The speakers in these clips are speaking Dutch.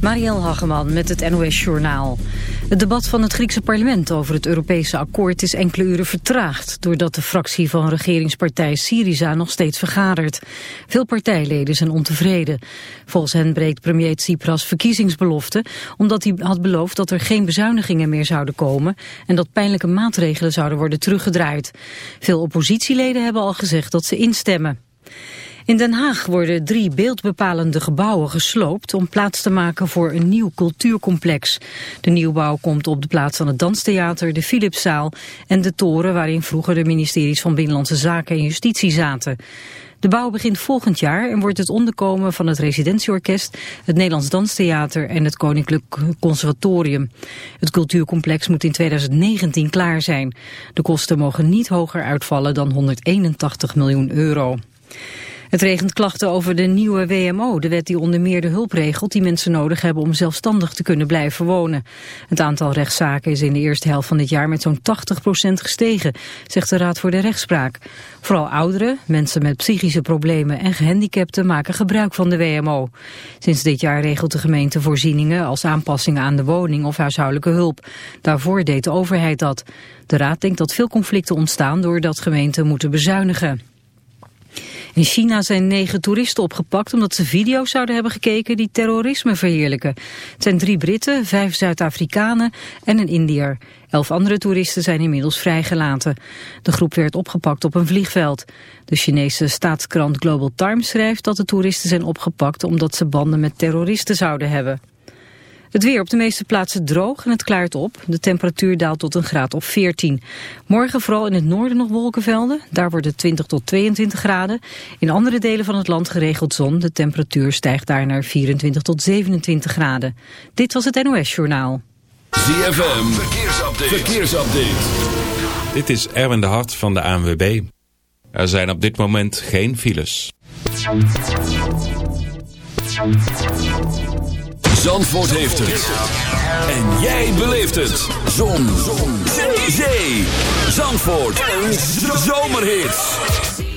Marielle Hageman met het NOS Journaal. Het debat van het Griekse parlement over het Europese akkoord is enkele uren vertraagd... doordat de fractie van regeringspartij Syriza nog steeds vergadert. Veel partijleden zijn ontevreden. Volgens hen breekt premier Tsipras verkiezingsbelofte... omdat hij had beloofd dat er geen bezuinigingen meer zouden komen... en dat pijnlijke maatregelen zouden worden teruggedraaid. Veel oppositieleden hebben al gezegd dat ze instemmen. In Den Haag worden drie beeldbepalende gebouwen gesloopt om plaats te maken voor een nieuw cultuurcomplex. De nieuwbouw komt op de plaats van het Danstheater, de Philipszaal en de toren waarin vroeger de ministeries van Binnenlandse Zaken en Justitie zaten. De bouw begint volgend jaar en wordt het onderkomen van het residentieorkest, het Nederlands Danstheater en het Koninklijk Conservatorium. Het cultuurcomplex moet in 2019 klaar zijn. De kosten mogen niet hoger uitvallen dan 181 miljoen euro. Het regent klachten over de nieuwe WMO, de wet die onder meer de hulp regelt die mensen nodig hebben om zelfstandig te kunnen blijven wonen. Het aantal rechtszaken is in de eerste helft van dit jaar met zo'n 80% gestegen, zegt de Raad voor de Rechtspraak. Vooral ouderen, mensen met psychische problemen en gehandicapten maken gebruik van de WMO. Sinds dit jaar regelt de gemeente voorzieningen als aanpassingen aan de woning of huishoudelijke hulp. Daarvoor deed de overheid dat. De Raad denkt dat veel conflicten ontstaan doordat gemeenten moeten bezuinigen. In China zijn negen toeristen opgepakt omdat ze video's zouden hebben gekeken die terrorisme verheerlijken. Het zijn drie Britten, vijf Zuid-Afrikanen en een Indiër. Elf andere toeristen zijn inmiddels vrijgelaten. De groep werd opgepakt op een vliegveld. De Chinese staatskrant Global Times schrijft dat de toeristen zijn opgepakt omdat ze banden met terroristen zouden hebben. Het weer op de meeste plaatsen droog en het klaart op. De temperatuur daalt tot een graad of 14. Morgen vooral in het noorden nog wolkenvelden. Daar wordt het 20 tot 22 graden. In andere delen van het land geregeld zon. De temperatuur stijgt daar naar 24 tot 27 graden. Dit was het NOS Journaal. ZFM, verkeersupdate. verkeersupdate. Dit is Erwin de Hart van de ANWB. Er zijn op dit moment geen files. Zandvoort heeft het. En jij beleeft het. Zon. Zon. Zee. Zandvoort. Een zomerhit.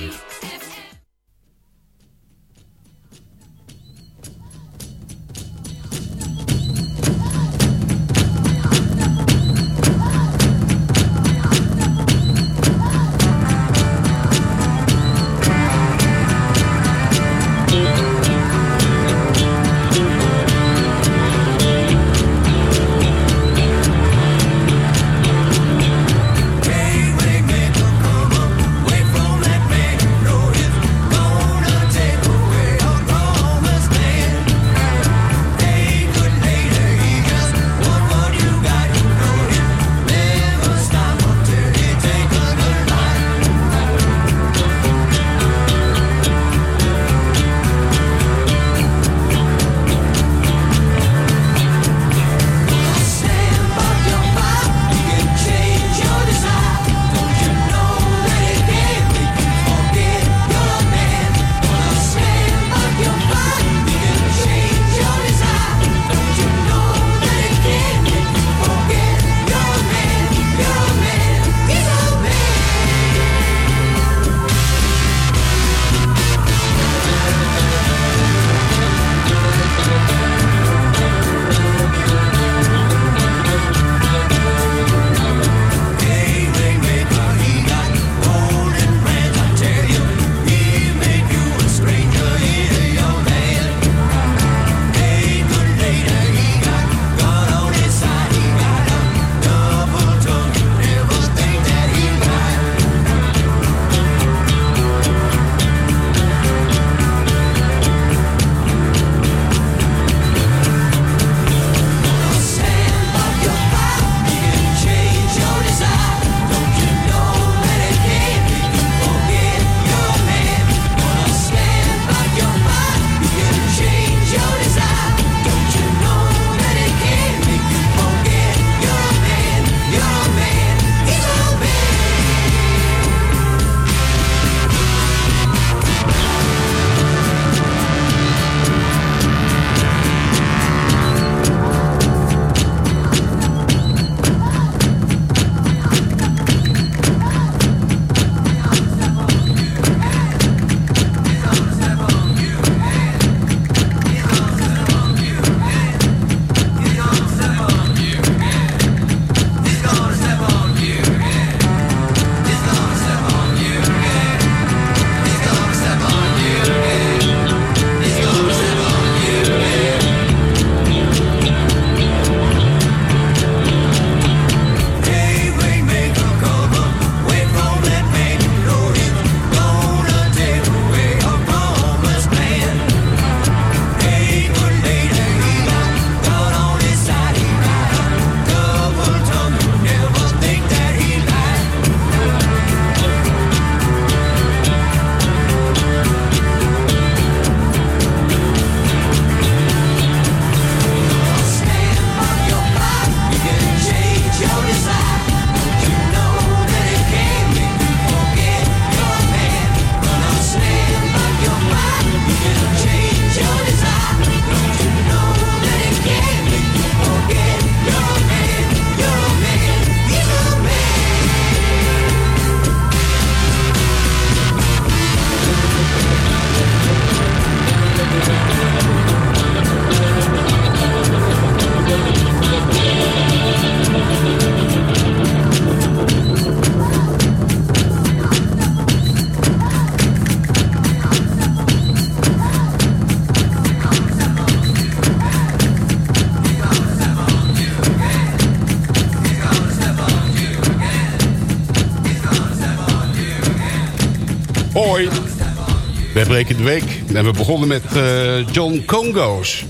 We breken de week en we begonnen met uh, John Congo's.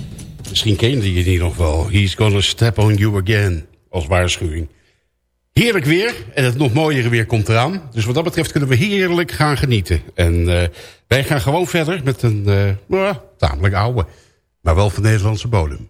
Misschien kende je die nog wel. He's gonna step on you again. Als waarschuwing. Heerlijk weer. En het nog mooiere weer komt eraan. Dus wat dat betreft kunnen we heerlijk gaan genieten. En uh, wij gaan gewoon verder met een uh, tamelijk oude. Maar wel van Nederlandse bodem.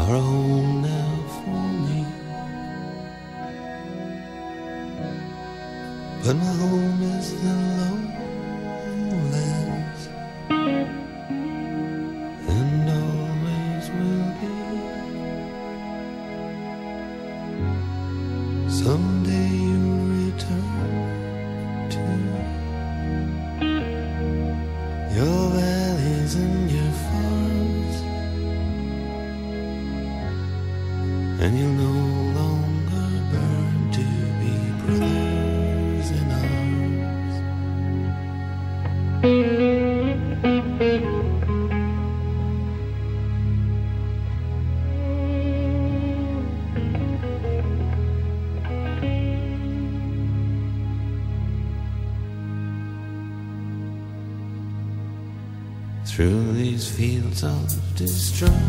are a home now for me. But my home is the Lord. destruct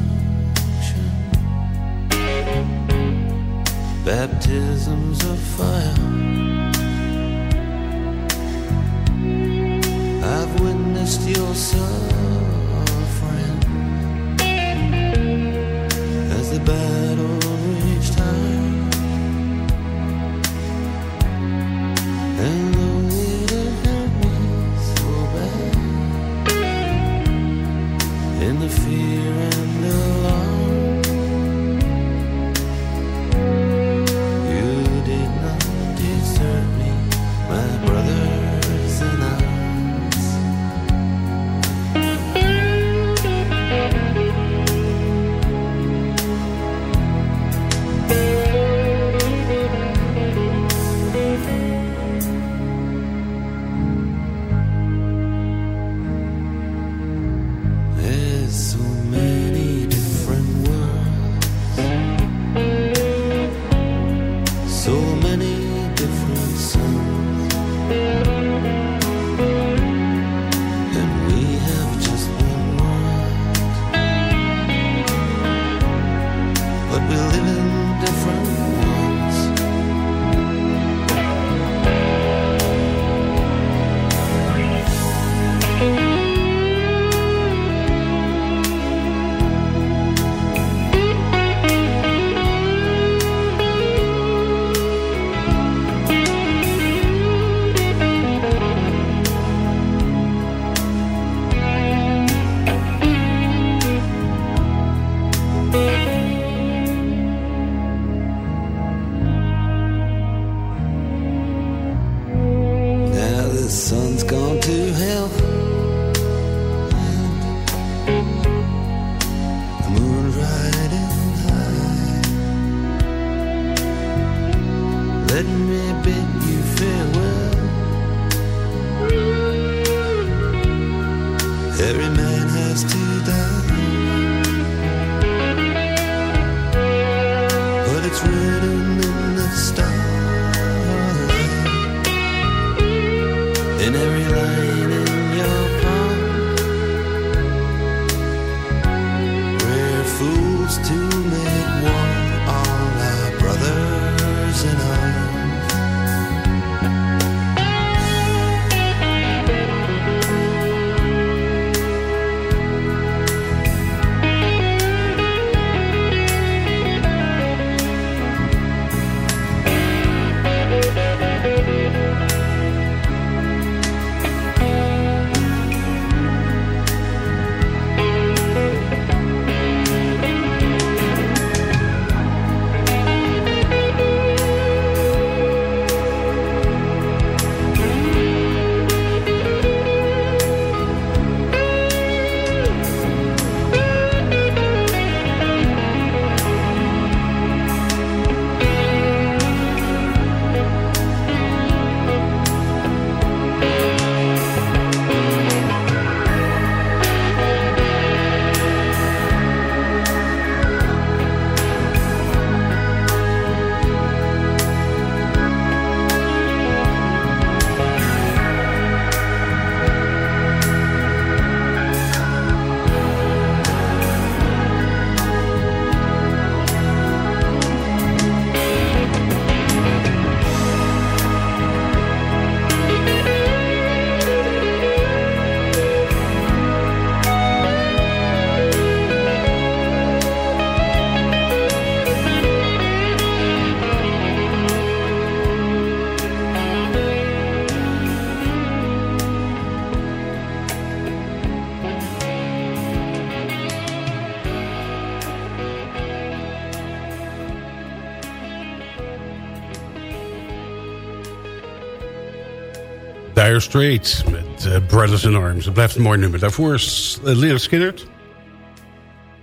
Straits met uh, Brothers in Arms. Dat blijft een mooi nummer. Daarvoor is uh, Leo Skinner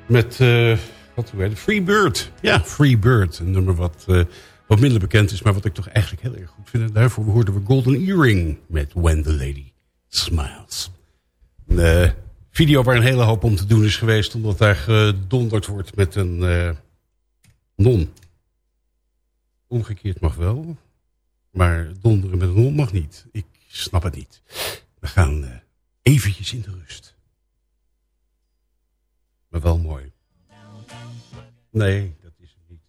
met uh, wat hoe heet Free Bird. Ja, Free Bird. Een nummer wat, wat minder bekend is, maar wat ik toch eigenlijk heel erg goed vind. Daarvoor hoorden we Golden Earring met When the Lady Smiles. Een video waar een hele hoop om te doen is geweest, omdat daar gedonderd wordt met een non. Omgekeerd mag wel, maar donderen met een hond mag niet. Ik snap het niet. We gaan uh, eventjes in de rust. Maar wel mooi. Nee, dat is het niet.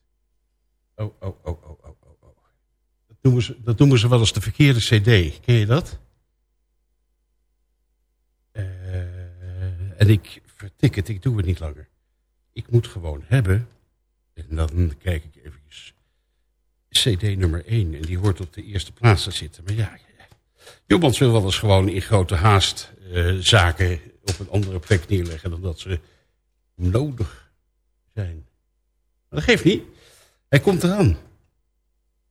Oh, oh, oh, oh, oh, oh. oh. Dat, noemen ze, dat noemen ze wel eens de verkeerde cd. Ken je dat? Uh, en ik vertik het, ik doe het niet langer. Ik moet gewoon hebben. En dan kijk ik eventjes cd nummer 1. En die hoort op de eerste plaats te zitten. Maar ja, Jobans wil wel eens gewoon in grote haast uh, zaken op een andere plek neerleggen... dan dat ze nodig zijn. Dat geeft niet. Hij komt eraan.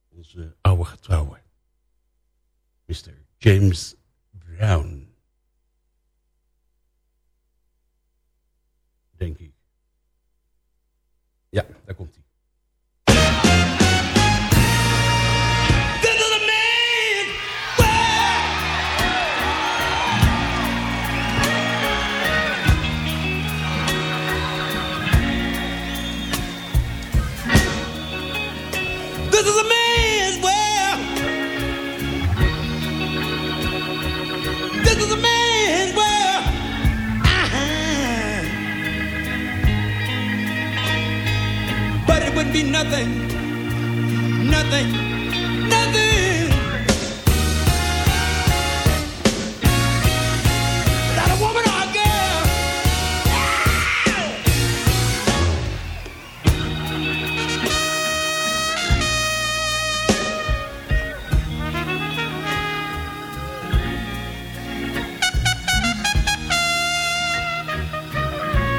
Onze oude getrouwe. Mr. James Brown. Denk ik. Ja, daar komt hij. Nothing, nothing, nothing. Without a woman or a girl.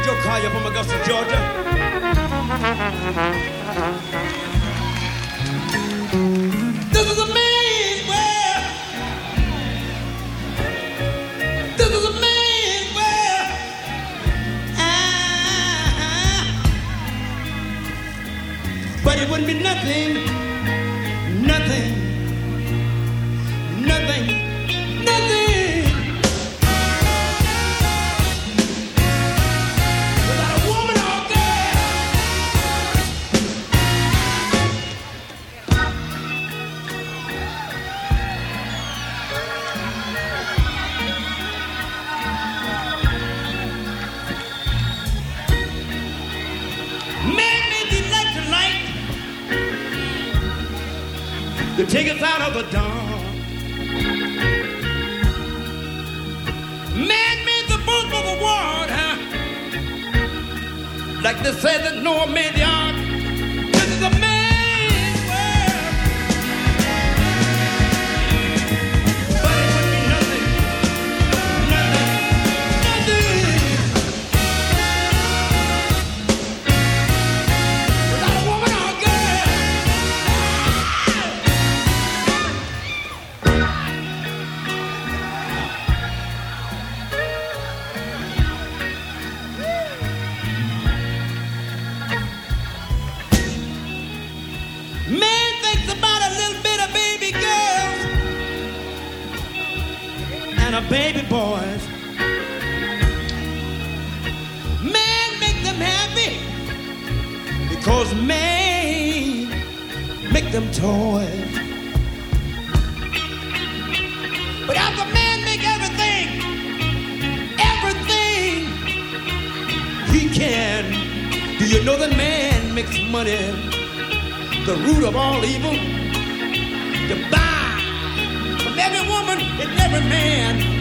Joe Collier from Augusta, Georgia. Mm-hmm. And baby boys. Man make them happy because man make them toys. But after man make everything, everything he can, do you know that man makes money? The root of all evil, to and every man.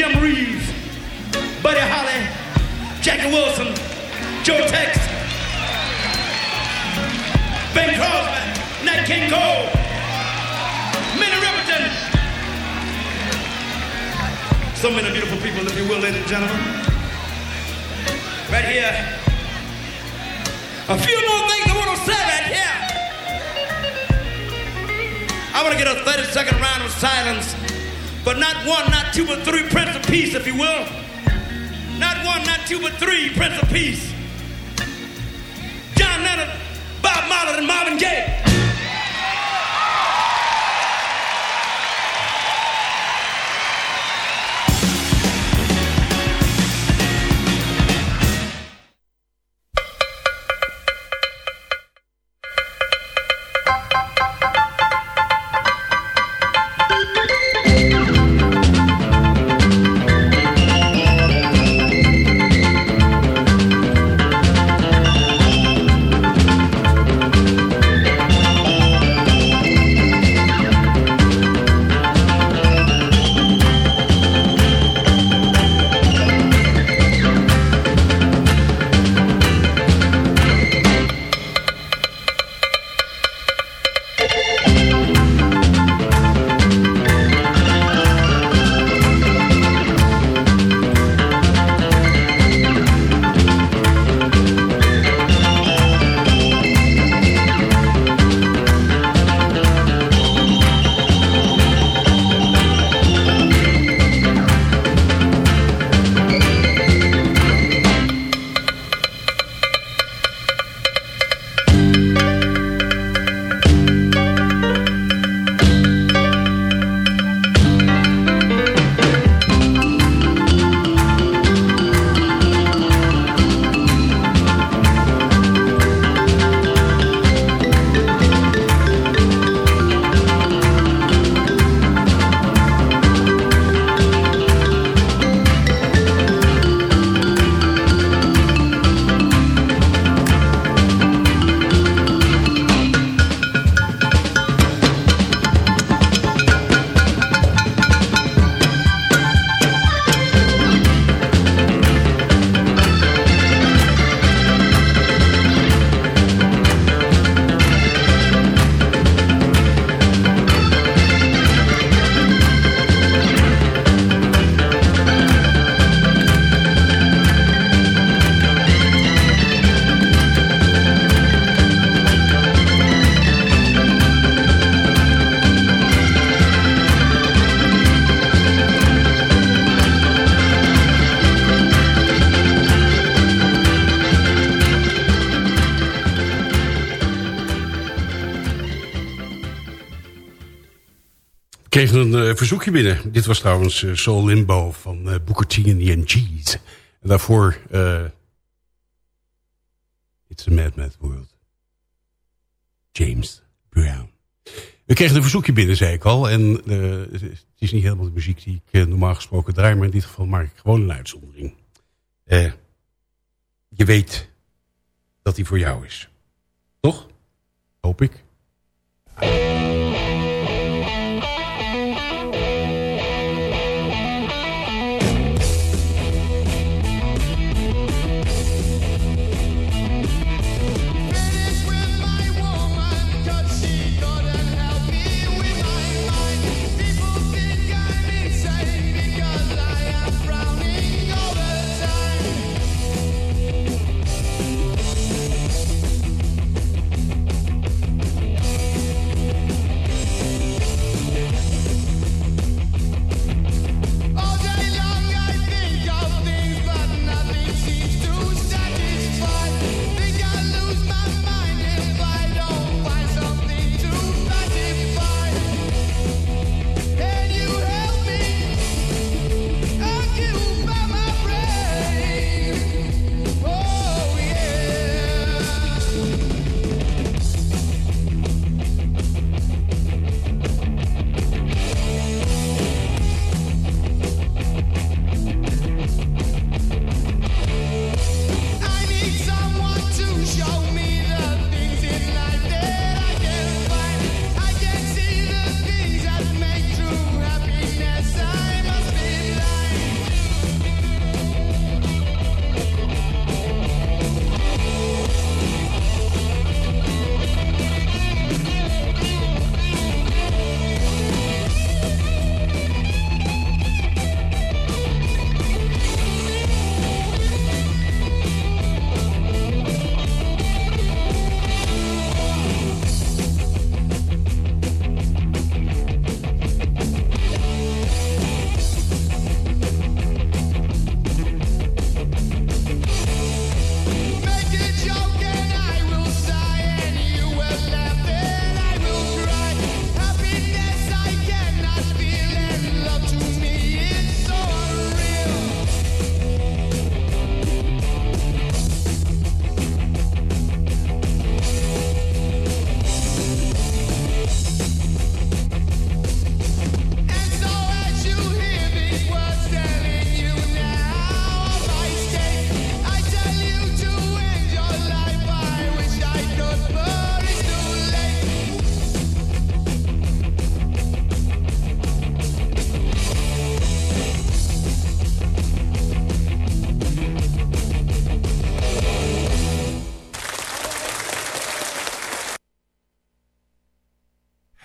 Jim Reeves, Buddy Holly, Jackie Wilson, Joe Tex, Ben Crosby, Nat King Cole, Minnie Riverton. So many beautiful people, if you will, ladies and gentlemen. Right here. A few more things I want to say right here. I want to get a 30 second round of silence but not one, not two, but three Prince of Peace, if you will. Not one, not two, but three Prince of Peace. Kreeg een uh, verzoekje binnen. Dit was trouwens uh, Soul Limbo van uh, Booker T en the MG's. En daarvoor It's a Mad Mad World. James Brown. We kregen een verzoekje binnen, zei ik al. En het is niet helemaal de muziek die ik normaal gesproken draai. Maar in dit geval maak ik gewoon een uitzondering. je weet dat die voor jou is. Toch? Hoop ik.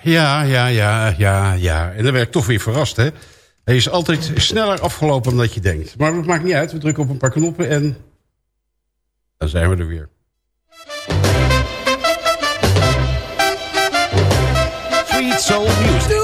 Ja, ja, ja, ja, ja. En dan werd ik toch weer verrast, hè. Hij is altijd sneller afgelopen dan dat je denkt. Maar het maakt niet uit. We drukken op een paar knoppen en... Dan zijn we er weer. Sweet Soul Music.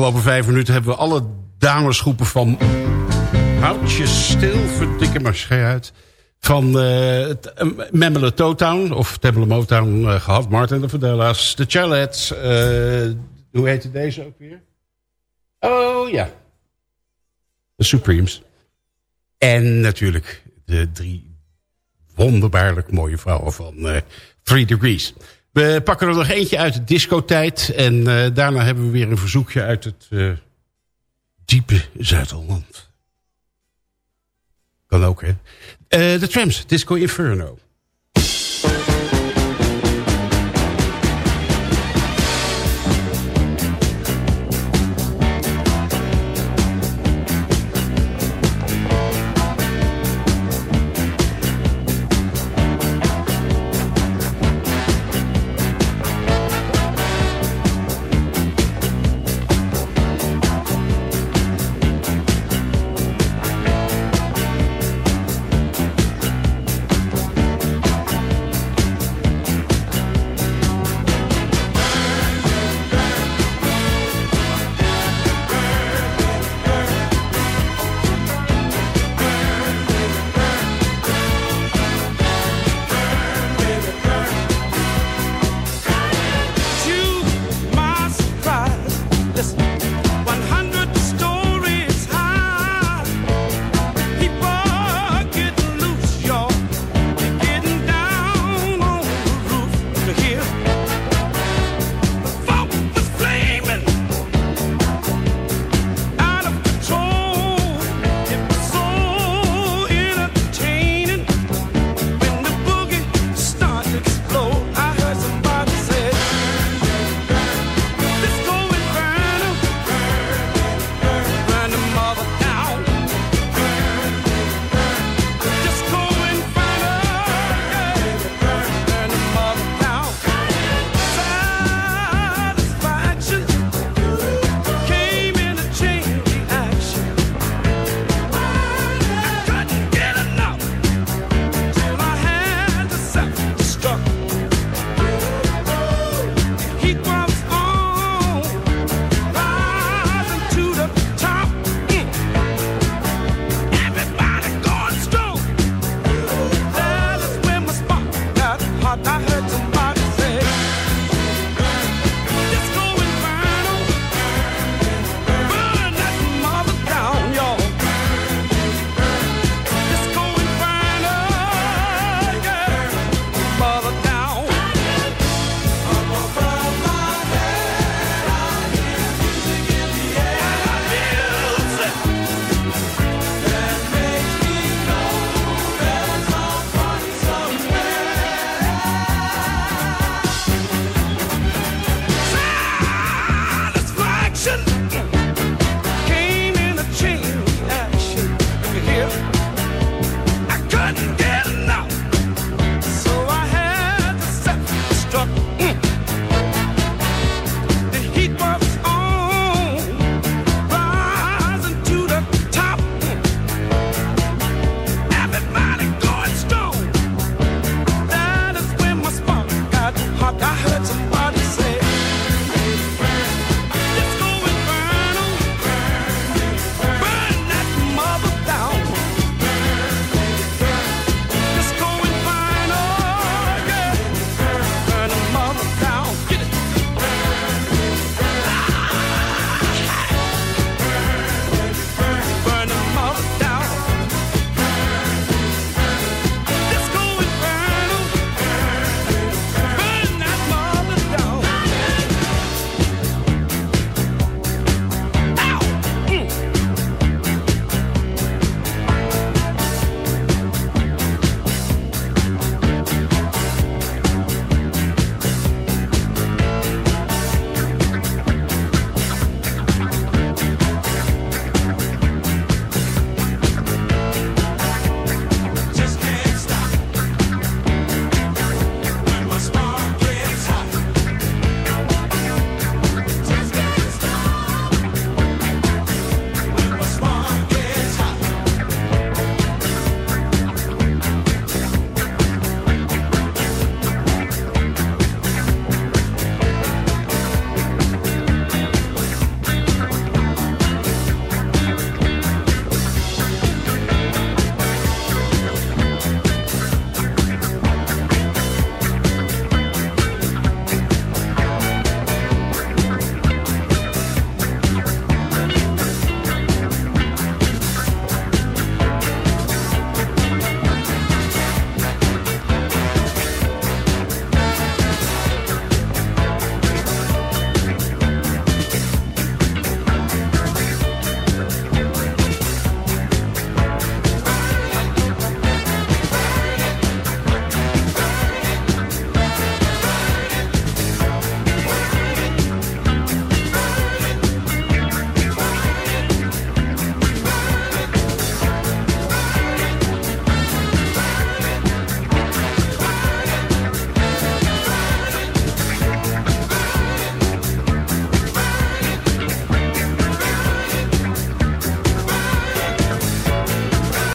Afgelopen vijf minuten hebben we alle damesgroepen van... Houd je stil, verdikke maar schei uit. Van uh, Memmele Town of Temmele Motown uh, gehad. Martin de Verdella's, de Chalets. Uh, hoe heette deze ook weer? Oh ja. De Supremes. En natuurlijk de drie wonderbaarlijk mooie vrouwen van Three Degrees. We pakken er nog eentje uit de discotijd. En uh, daarna hebben we weer een verzoekje uit het uh, diepe Zuid-Holland. Kan ook, hè? Uh, de Trams, Disco Inferno.